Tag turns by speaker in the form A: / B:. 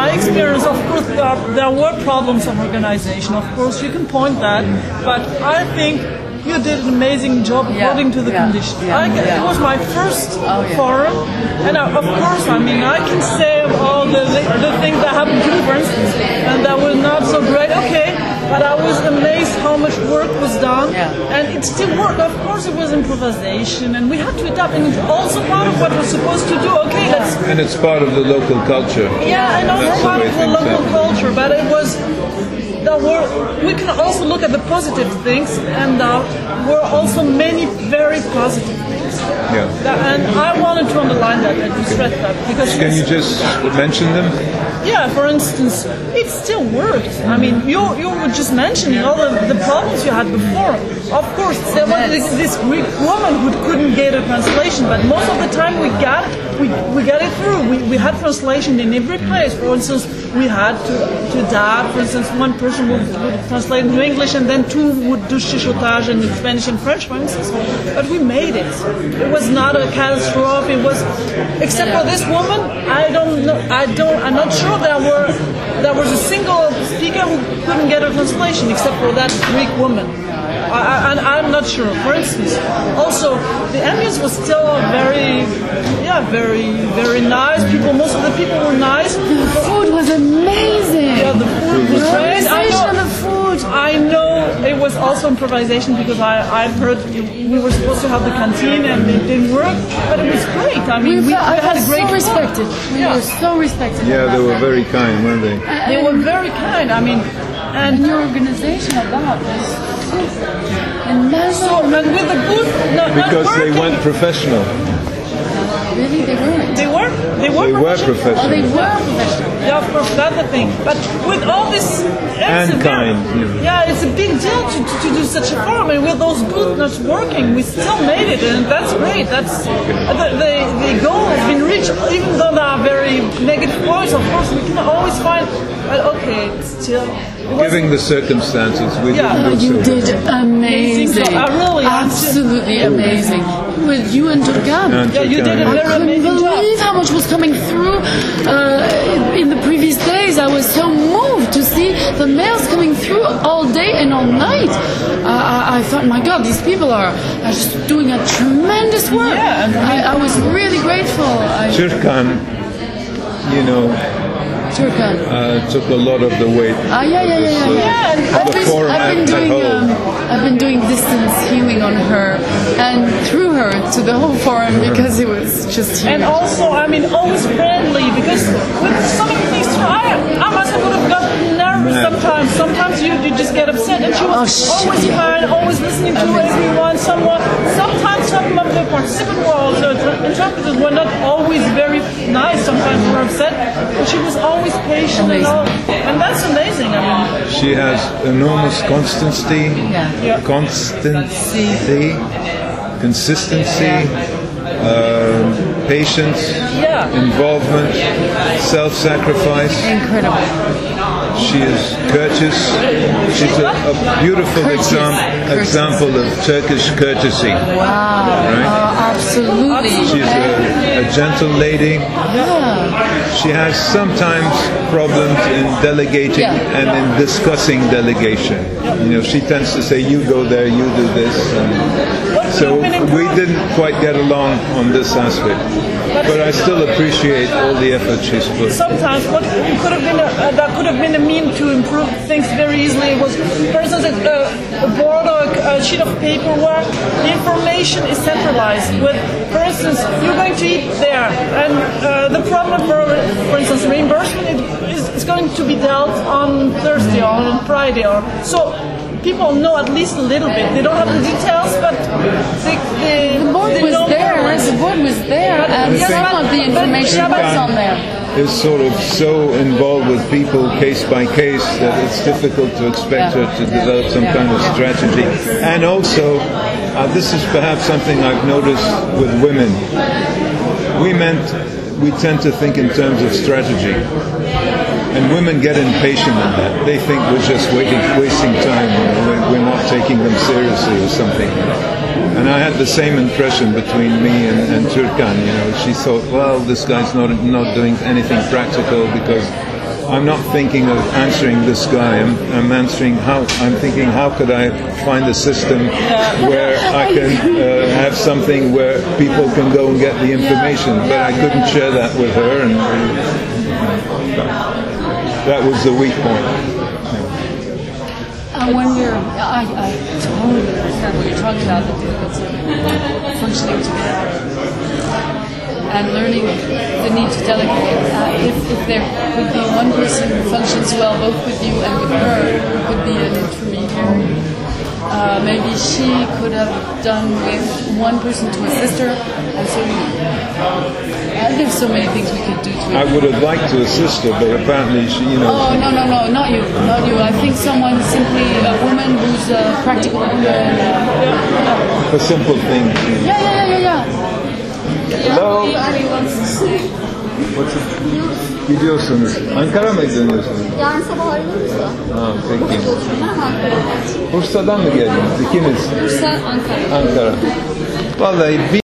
A: my experience, of course, there, there were problems of organization. Of course, you can point that, but I think you did an amazing job
B: Yeah,
A: according to the
B: yeah,
A: conditions.
B: yeah,
A: I. It was my first
B: Oh, yeah.
A: forum, and uh, of course, I mean, I can say all the, the things that happened to me, for instance, and that was not so great. Okay, but I was amazed how much work was done,
B: Yeah.
A: and it still worked. Of course, it was improvisation, and we had to adapt, and it's also part of what we're supposed to do. Okay, let's
C: And it's part of the local culture.
A: yeah, and also
C: That's the
A: part
C: way
A: of the local
C: happen.
A: culture, but it was there were we can also look at the positive things, and there were also many very positive things.
C: Yeah.
A: That, and I wanted to underline that and stress that because
C: Can you just mention them?
A: yeah, for instance, it still worked. I mean, you you were just mentioning all the, the problems you had before. Of course, there was this, this Greek woman who couldn't get a translation, but most of the time we got it, we, we got it through. We, we had translation in every place. For instance, we had to, to adapt. For instance, one person would, would translate into English and then two would do chuchotage in Spanish and French, for instance. But we made it. It was not a catastrophe. It was, except for this woman, I don't know, I don't, I'm not sure there were, there was a single speaker who couldn't get a translation except for that Greek woman. I, I, not sure. For instance, also the ambience was still very, yeah, very, very nice. People, most of the people were nice.
B: The food was amazing.
A: Yeah, the food was
B: The
A: great. I know,
B: the food.
A: I know it was also improvisation because I, I've heard we were supposed to have the canteen and it didn't work, but it was great. I mean, we, we
B: I
A: had a
B: was
A: great
B: so
A: fun.
B: respected. We
A: Yeah.
B: were so respected.
C: Yeah, they were very kind, weren't they?
A: They were very kind. I mean,
B: And
A: and
B: your organization of that was immense.
A: so and with the booth not,
C: Because
A: not
C: they weren't professional.
B: Really, they weren't.
A: They were. They were.
C: They were
A: professional.
B: Oh, they were professional.
A: Yeah, of course, that's the thing. But with all this,
C: And
A: a
C: kind, you.
A: Yeah, it's a big deal to, to, to do such a forum, and with those booths not working, we still made it, and that's great. That's the, the, the goal has been reached, even though there are very negative points. Of course, we can always find. But okay, it's still. It was-
C: Given the circumstances, we
A: Yeah.
C: didn't do
B: You
C: so.
B: did amazing.
A: job. I really am.
B: Absolutely amazing. With you and Turkan.
C: And
A: Yeah, you did a
C: Turkana.
B: I couldn't
A: amazing job.
B: believe how much was coming through uh, in the previous days. I was so moved to see the mails coming through all day and all night. Uh, I, I thought, my God, these people are, are just doing a tremendous work.
A: Yeah,
B: I, I was really grateful. I,
C: Turkan, you know,
B: Turkan.
C: uh, took a lot of the weight.
B: Ah, yeah, yeah, yeah, yeah.
A: Yeah,
B: I've been, I've been doing um, I've been doing distance healing on her and through her to the whole forum because it was just huge.
A: And also, I mean, always friendly because with so many things, I, I must have would have got nervous
C: Mad.
A: sometimes. Sometimes you, you just get upset, and she was
B: Oh, shit,
A: always
B: yeah.
A: kind, always listening to everyone. Someone, sometimes some of the participants were also interpreters were not always very nice. Sometimes were upset, but she was always patient and all, and that's amazing. I mean,
C: She has enormous constancy,
A: Yeah.
C: constancy, consistency, um, patience,
A: Yeah.
C: involvement, self-sacrifice.
B: Incredible.
C: She is courteous. She's a, a beautiful exam, example of Turkish courtesy.
B: Wow.
C: Right.
B: Uh, absolutely.
C: She's a, a gentle lady.
B: yeah.
C: She has sometimes problems in delegating
B: Yeah.
C: and in discussing delegation. You know, she tends to say, "You go there, you do this," and so
A: could have been
C: we didn't quite get along on this aspect. But I still appreciate all the effort she's put.
A: sometimes what could have been a, uh, that could have been a mean to improve things very easily was, for instance, a, a board or a, a sheet of paperwork. the information is centralized. With, for instance, you're going to eat there, and uh, the problem for, for instance, reimbursement is, is going to be dealt on Thursday or on Friday, or so. People know at least a little bit. They don't have the details, but they, they,
B: The board
A: they
B: was
A: know
B: there.
A: more.
B: The board was there, and
A: Yeah,
B: some
A: but-
B: of the information
A: yeah,
B: was on there.
C: is sort of so involved with people case by case that it's difficult to expect
B: Yeah.
C: her to develop some
B: Yeah.
C: kind of strategy. And also, uh, this is perhaps something I've noticed with women. We meant we tend to think in terms of strategy. And women get impatient in that. They think we're just waiting, wasting time. We're not taking them seriously or something. And I had the same impression between me and, and Turkan. You know, she thought, well, this guy's not not doing anything practical because I'm not thinking of answering this guy. I'm, I'm answering how. I'm thinking how could I find a system where I can uh, have something where people can go and get the information. But I couldn't share that with her, and, that was the weak point.
B: Uh, when we're, I, I totally understand what you're talking about, and learning the need to delegate. Uh, if, if there could be one person who functions well both with you and with her, who could be an intermediary, uh, maybe she could have done with one person to assist her, and so uh, there's so many things we could do to
C: I would have liked to assist her, but apparently she, you know,
B: Oh no no no not you not you. I think someone simply a woman who's uh, practical and uh,
C: for simple thing.
B: yeah yeah yeah yeah yeah
C: Hello. Gidiyorsunuz. Ankara mı dönüyorsunuz?
D: Yarın sabah ayrılırız da.
C: Ha, peki. Bursa'dan mı geldiniz? İkiniz?
D: Bursa, Ankara.
C: Ankara. Vallahi bir